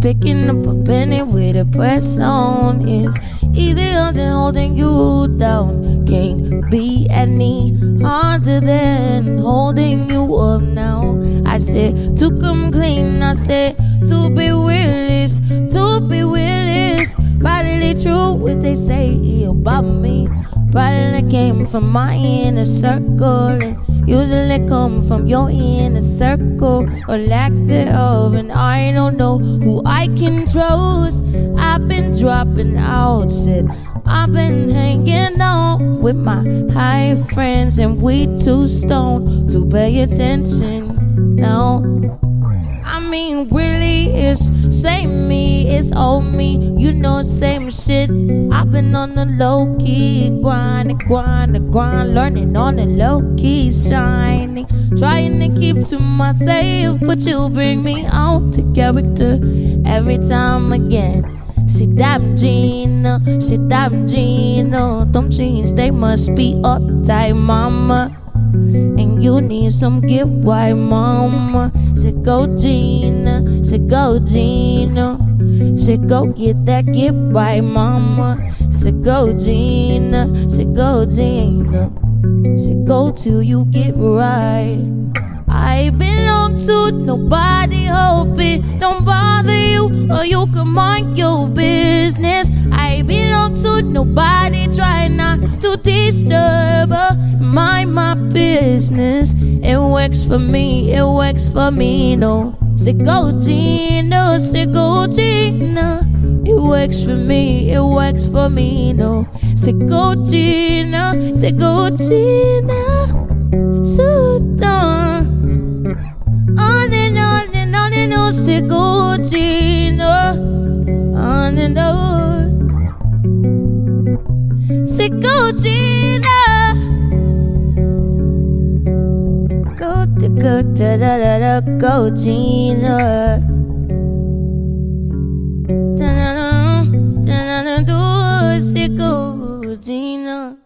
picking up a penny with a press on is easier than holding you down. Can't be any harder than holding you up now. I said to come clean, I said to be willis, to be willis. Probably true what they say about me. Probably came from my inner circle and usually come from your inner circle or lack thereof. And I don't know who I can trust. I've been dropping out, said I've been hanging on with my high friends, and we too stoned to pay attention. Now mean, really, it's same me, it's old me. You know, same shit. I've been on the low key, grind, grind, grind, learning on the low key, shining. Trying to keep to myself, but you bring me out to character every time again. She damn Gina, she damn Gina. Them jeans, they must be uptight, mama. Need some gift, white mama. Say go Gina, say go Gina. Say go get that gift, white mama. Say go Gina, say go Gina. Say go till you get right. I belong to nobody, hope it don't bother you, or you can mind your business. I belong to nobody, try not to disturb her. Mind my business. It works for me, it works for me, no. Say go Gina, say. It works for me, it works for me, no. Say go Gina, say go Gina. So done. On and on and on and on, say. On and on. Say Gina. Go da da da da go Gina. Da da da da da da do Gina.